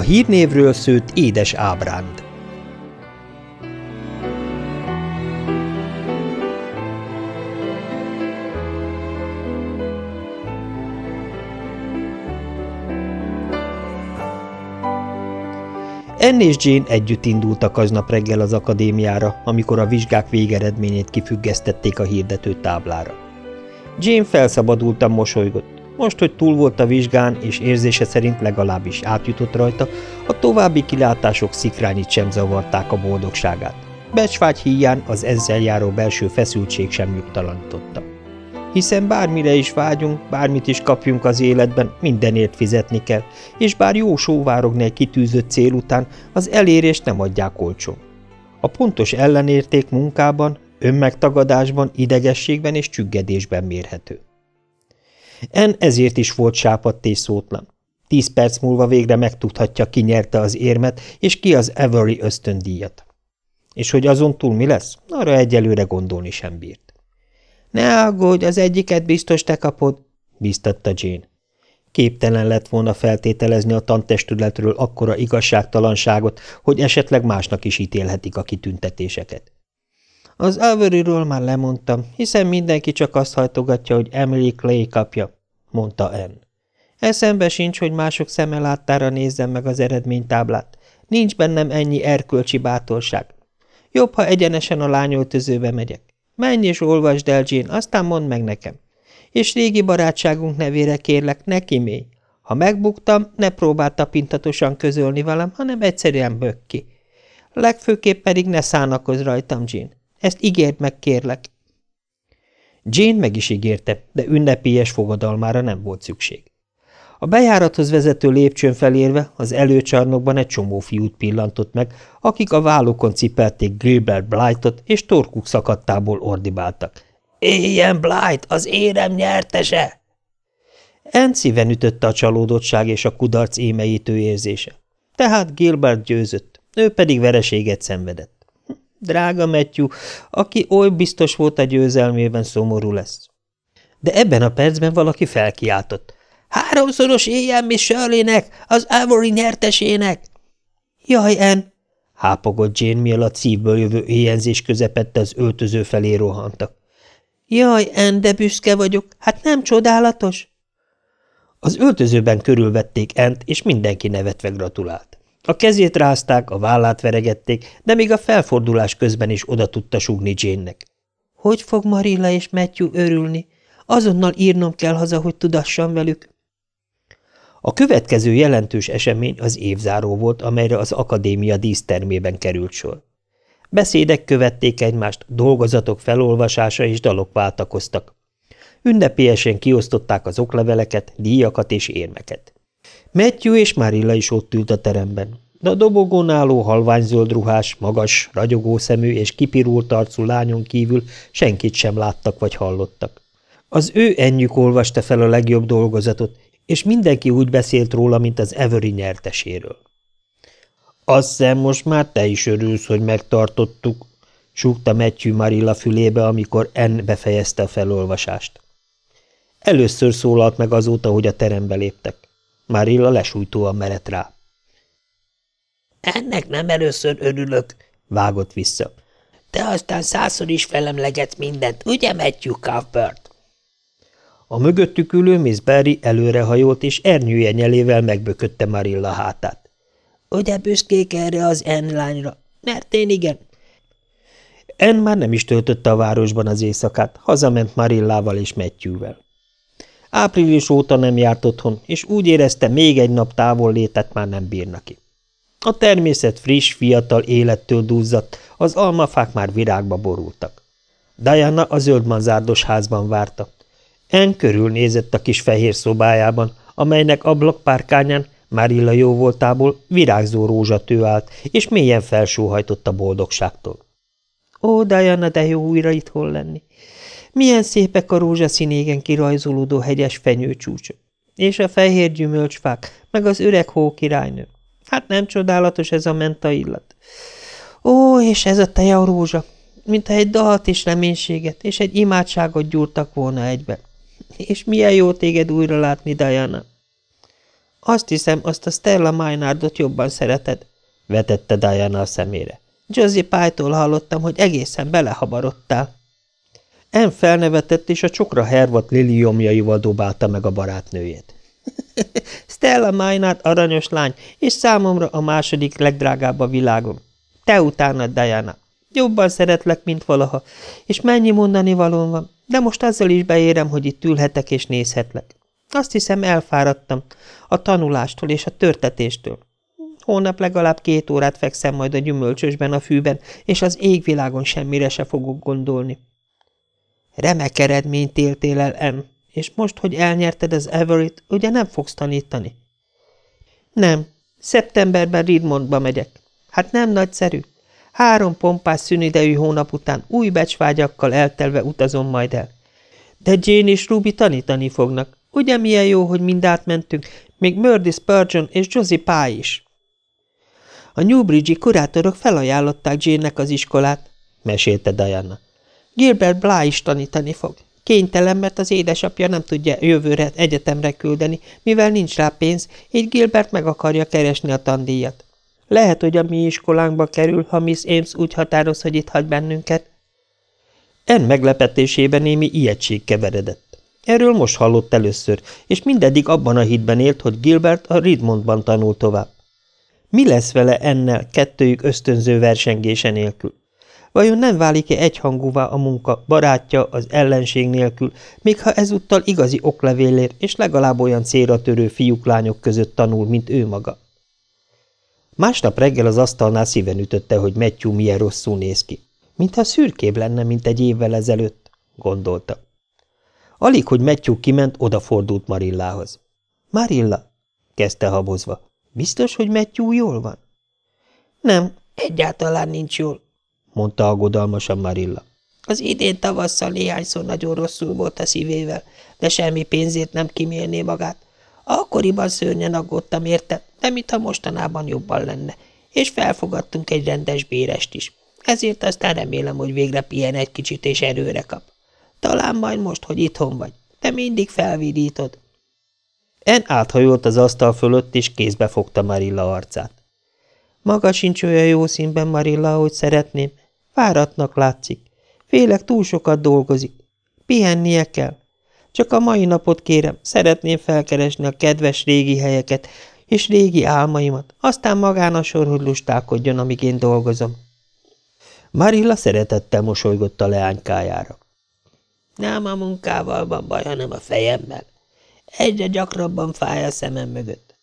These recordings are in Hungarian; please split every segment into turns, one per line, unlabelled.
A hírnévről szőtt édes ábránd. Anne és Jane együtt indultak aznap reggel az akadémiára, amikor a vizsgák végeredményét kifüggesztették a hirdető táblára. Jane felszabadultan mosolygott. Most, hogy túl volt a vizsgán, és érzése szerint legalábbis átjutott rajta, a további kilátások szikrányit sem zavarták a boldogságát. Becsvágy híján az ezzel járó belső feszültség sem nyugtalanította. Hiszen bármire is vágyunk, bármit is kapjunk az életben, mindenért fizetni kell, és bár jó sóvárogni egy kitűzött cél után, az elérést nem adják olcsó. A pontos ellenérték munkában, önmegtagadásban, idegességben és csüggedésben mérhető. En ezért is volt sápadt és szótlan. Tíz perc múlva végre megtudhatja, ki nyerte az érmet, és ki az Avery ösztöndíjat. És hogy azon túl mi lesz, arra egyelőre gondolni sem bírt. Ne aggódj, az egyiket biztos te kapod, bíztatta Jane. Képtelen lett volna feltételezni a tantestületről akkora igazságtalanságot, hogy esetleg másnak is ítélhetik a kitüntetéseket. Az Averyről már lemondtam, hiszen mindenki csak azt hajtogatja, hogy Emily Clay kapja, mondta Anne. Eszembe sincs, hogy mások szeme láttára nézzem meg az eredménytáblát. Nincs bennem ennyi erkölcsi bátorság. Jobb, ha egyenesen a lányöltözőbe megyek. Menj és olvasd el, Jean, aztán mondd meg nekem. És régi barátságunk nevére kérlek, ne kimélj. Ha megbuktam, ne próbáld tapintatosan közölni velem, hanem egyszerűen bök ki. Legfőképp pedig ne szánakozz rajtam, Jean. Ezt ígérd meg, kérlek. Jane meg is ígérte, de ünnepélyes fogadalmára nem volt szükség. A bejárathoz vezető lépcsőn felérve az előcsarnokban egy csomó fiút pillantott meg, akik a vállukon cipelték Gilbert Blightot, és torkuk szakadtából ordibáltak. – Éljen Blight, az érem nyertese! Ent szíven ütötte a csalódottság és a kudarc émeítő érzése. Tehát Gilbert győzött, ő pedig vereséget szenvedett. Drága Matthew, aki oly biztos volt a győzelmében, szomorú lesz. De ebben a percben valaki felkiáltott. Háromszoros éjjel Miss Shirley-nek, az Avery nyertesének! Jaj, en! hápogott Jane, mielőtt szívből jövő éjjelzés közepette az öltöző felé rohantak. Jaj, en, de büszke vagyok, hát nem csodálatos? Az öltözőben körülvették Ent, és mindenki nevetve gratulált. A kezét rázták, a vállát veregették, de még a felfordulás közben is oda tudta súgni Jane-nek. Hogy fog Marilla és Matthew örülni? Azonnal írnom kell haza, hogy tudassam velük. A következő jelentős esemény az évzáró volt, amelyre az akadémia dísztermében került sor. Beszédek követték egymást, dolgozatok felolvasása és dalok váltakoztak. Ünnepélyesen kiosztották az okleveleket, díjakat és érmeket. Matthew és Marilla is ott ült a teremben, de a dobogón álló halványzöld ruhás, magas, ragyogó szemű és kipirult arcú lányon kívül senkit sem láttak vagy hallottak. Az ő ennyük olvasta fel a legjobb dolgozatot, és mindenki úgy beszélt róla, mint az Avery nyerteséről. Azt hiszem, most már te is örülsz, hogy megtartottuk, súgta Matthew Marilla fülébe, amikor N befejezte a felolvasást. Először szólalt meg azóta, hogy a terembe léptek. Marilla lesújtóan merett rá. Ennek nem először örülök, vágott vissza. Te aztán százszor is felemlegetsz mindent, ugye, Matthew Cuthbert? A mögöttük ülő Miss Barry előrehajolt, és ernyője nyelével megbökötte Marilla hátát. Ugye büszkék erre az N lányra? Mert én igen. En már nem is töltötte a városban az éjszakát, hazament Marillával és Matthewvel. Április óta nem járt otthon, és úgy érezte, még egy nap távol létet már nem bírna ki. A természet friss, fiatal élettől duzzadt, az almafák már virágba borultak. Diana a zöldmanzárdos házban várta. En körülnézett a kis fehér szobájában, amelynek ablakpárkányán Marilla jóvoltából virágzó rózsatő állt, és mélyen felsóhajtott a boldogságtól. Ó, Diana, de jó újra itthon lenni! Milyen szépek a rózsaszínégen kirajzolódó hegyes fenyőcsúcsok, és a fehér gyümölcsfák, meg az öreg hókirálynő. Hát nem csodálatos ez a menta illat. Ó, és ez a teja rózsa, mintha egy dalt és reménységet, és egy imádságot gyúrtak volna egybe. És milyen jó téged újra látni, Diana. Azt hiszem, azt a Stella Maynardot jobban szereted, vetette Diana a szemére. Josie Pye-tól hallottam, hogy egészen belehabarodtál. En felnevetett, és a csokra hervat liliomjaival dobálta meg a barátnőjét. Stella Maynard aranyos lány, és számomra a második legdrágább a világon. Te utánad, Diana. Jobban szeretlek, mint valaha, és mennyi mondani valóm van, de most azzal is beérem, hogy itt ülhetek és nézhetlek. Azt hiszem, elfáradtam a tanulástól és a törtetéstől. Holnap legalább két órát fekszem majd a gyümölcsösben a fűben, és az égvilágon semmire se fogok gondolni. Remek eredményt éltél el, em, és most, hogy elnyerted az Everett, ugye nem fogsz tanítani? Nem, szeptemberben Ridmondba megyek. Hát nem nagyszerű. Három pompás szünidejű hónap után új becsvágyakkal eltelve utazom majd el. De Jane és Ruby tanítani fognak. Ugye milyen jó, hogy mind átmentünk, még Murdy Spurgeon és Josie Pye is. A Newbridge-i kurátorok felajánlották Jane-nek az iskolát, mesélte Diana. Gilbert Bly is tanítani fog. Kénytelen, mert az édesapja nem tudja jövőre egyetemre küldeni, mivel nincs rá pénz, így Gilbert meg akarja keresni a tandíjat. Lehet, hogy a mi iskolánkba kerül, ha Miss Ames úgy határoz, hogy itt hagy bennünket. En meglepetésében némi ijegység keveredett. Erről most hallott először, és mindeddig abban a hitben élt, hogy Gilbert a Ridmondban tanul tovább. Mi lesz vele ennel kettőjük ösztönző versengése nélkül? Vajon nem válik-e egyhangúvá a munka, barátja az ellenség nélkül, még ha ezúttal igazi oklevélér és legalább olyan célra törő fiúk-lányok között tanul, mint ő maga? Másnap reggel az asztalnál szíven ütötte, hogy Matthew milyen rosszul néz ki. Mintha szürkébb lenne, mint egy évvel ezelőtt, gondolta. Alig, hogy Matthew kiment, odafordult Marillához. Marilla, kezdte habozva, biztos, hogy Matthew jól van? Nem, egyáltalán nincs jól, mondta aggodalmasan Marilla. Az idén tavasszal néhányszor nagyon rosszul volt a szívével, de semmi pénzért nem kimélné magát. Akkoriban szörnyen aggódtam érte, de mintha mostanában jobban lenne, és felfogadtunk egy rendes bérest is. Ezért aztán remélem, hogy végre pihen egy kicsit és erőre kap. Talán majd most, hogy itthon vagy, de mindig felvidítod. En áthajolt az asztal fölött, és kézbe fogta Marilla arcát. Maga sincs olyan jó színben, Marilla, ahogy szeretném. Fáradtnak látszik. Félek túl sokat dolgozik. Pihennie kell. Csak a mai napot kérem, szeretném felkeresni a kedves régi helyeket és régi álmaimat, aztán magán a sor, hogy lustálkodjon, amíg én dolgozom. Marilla szeretettel mosolygott a leánykájára. Nem a munkával van baj, hanem a fejemmel. Egyre gyakrabban fáj a szemem mögött.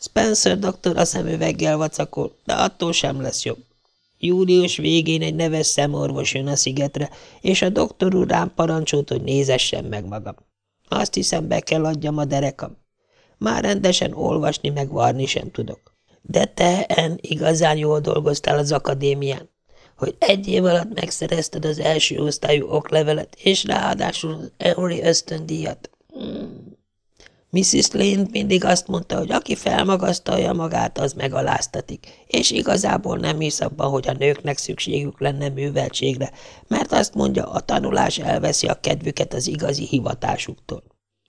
Spencer doktor a szemüveggel vacakol, de attól sem lesz jobb. Július végén egy neves szemorvos jön a szigetre, és a doktor úr rám parancsolt, hogy nézessen meg magam. Azt hiszem, be kell adjam a derekam. Már rendesen olvasni meg varni sem tudok. De te, En, igazán jól dolgoztál az akadémián, hogy egy év alatt megszerezted az első osztályú oklevelet, és ráadásul az Emory ösztöndíjat. Mrs. Lane mindig azt mondta, hogy aki felmagasztalja magát, az megaláztatik, és igazából nem hisz abban, hogy a nőknek szükségük lenne műveltségre, mert azt mondja, a tanulás elveszi a kedvüket az igazi hivatásuktól.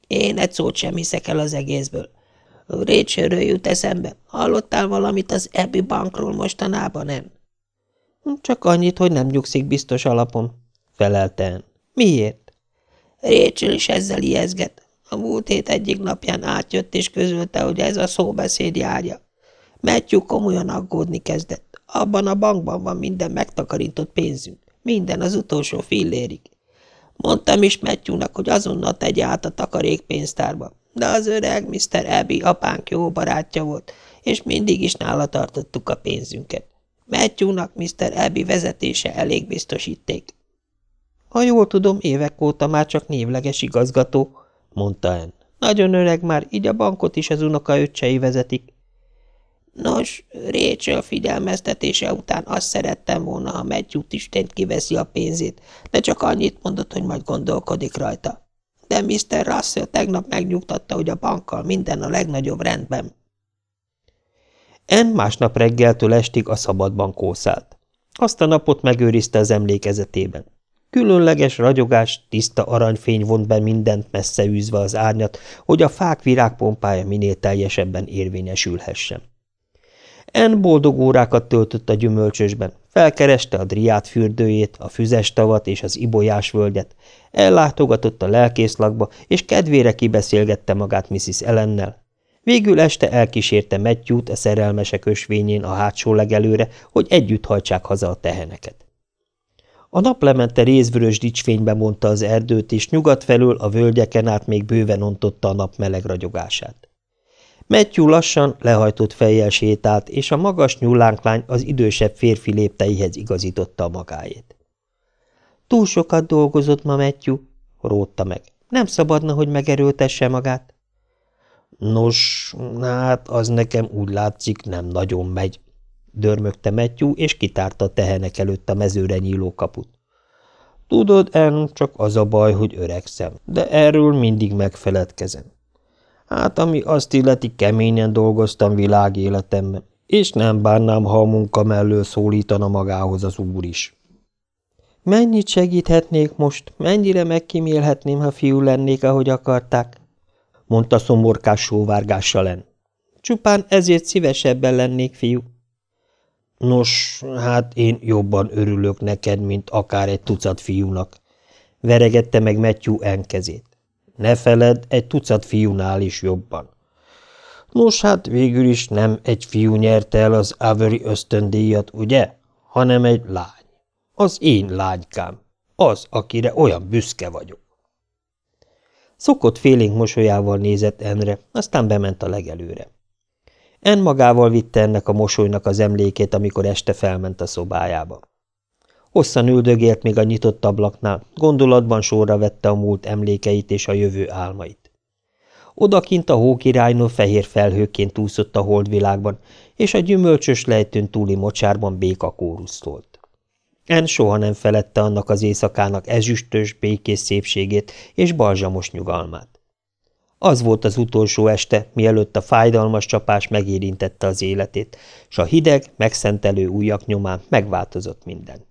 Én egy szót sem hiszek el az egészből. Rachelről jut eszembe. Hallottál valamit az Abbey bankról mostanában, nem? Csak annyit, hogy nem nyugszik biztos alapon, felelte Miért? Rachel is ezzel ijeszget. A múlt hét egyik napján átjött és közölte, hogy ez a szóbeszéd járja. Matthew komolyan aggódni kezdett. Abban a bankban van minden megtakarított pénzünk. Minden az utolsó fillérig. Mondtam is Matthewnak, hogy azonnal tegye át a takarékpénztárba, de az öreg Mr. Abby apánk jó barátja volt, és mindig is nála tartottuk a pénzünket. Matthewnak Mr. Abby vezetése elég biztosíték. Ha jól tudom, évek óta már csak névleges igazgató, mondta En. Nagyon öreg már, így a bankot is az unoka öccsei vezetik. Nos, Rachel figyelmeztetése után azt szerettem volna, ha Matthew Istent kiveszi a pénzét, de csak annyit mondott, hogy majd gondolkodik rajta. De Mr. Russell tegnap megnyugtatta, hogy a bankkal minden a legnagyobb rendben. En másnap reggeltől estig a szabadban kószált. Azt a napot megőrizte az emlékezetében. Különleges ragyogás, tiszta aranyfény vont be mindent messze űzve az árnyat, hogy a fák virágpompája minél teljesebben érvényesülhessen. En boldog órákat töltött a gyümölcsösben, felkereste a driát fürdőjét, a füzes tavat és az ibolyás völgyet, ellátogatott a lelkészlakba, és kedvére kibeszélgette magát Mrs. Ellennel. Végül este elkísérte Matthew-t a szerelmesek ösvényén a hátsó legelőre, hogy együtt hajtsák haza a teheneket. A naplemente rézvörös dicsfénybe mondta az erdőt, és nyugat felől a völgyeken át még bőven ontotta a nap meleg ragyogását. Matthew lassan, lehajtott fejjel sétált, és a magas nyúlánklány az idősebb férfi lépteihez igazította a magáét. Túl sokat dolgozott ma Matthew, rótta meg. Nem szabadna, hogy megerőltesse magát. Nos, hát az nekem úgy látszik nem nagyon megy, dörmögte Matthew, és kitárta a tehenek előtt a mezőre nyíló kaput. Tudod, En, csak az a baj, hogy öregszem, de erről mindig megfeledkezem. Hát, ami azt illeti, keményen dolgoztam világéletemben, és nem bánnám, ha a munka mellől szólítana magához az úr is. Mennyit segíthetnék most, mennyire megkímélhetném, ha fiú lennék, ahogy akarták? mondta szomorkás sóvárgással len. Csupán ezért szívesebben lennék fiú. Nos, hát én jobban örülök neked, mint akár egy tucat fiúnak. Veregette meg Matthew enkezét. Ne feled, egy tucat fiúnál is jobban. Nos, hát végül is nem egy fiú nyerte el az Avery ösztöndíjat, ugye? Hanem egy lány. Az én lánykám. Az, akire olyan büszke vagyok. Szokott félénk mosolyával nézett Enre, aztán bement a legelőre. En magával vitte ennek a mosolynak az emlékét, amikor este felment a szobájába. Hosszan üldögélt még a nyitott ablaknál, gondolatban sorra vette a múlt emlékeit és a jövő álmait. Odakint a hókirálynő fehér felhőként úszott a holdvilágban, és a gyümölcsös lejtőn túli mocsárban béka kórusztolt. En soha nem felette annak az éjszakának ezüstös, békés szépségét és balzsamos nyugalmát. Az volt az utolsó este, mielőtt a fájdalmas csapás megérintette az életét, s a hideg, megszentelő ujjak nyomán megváltozott minden.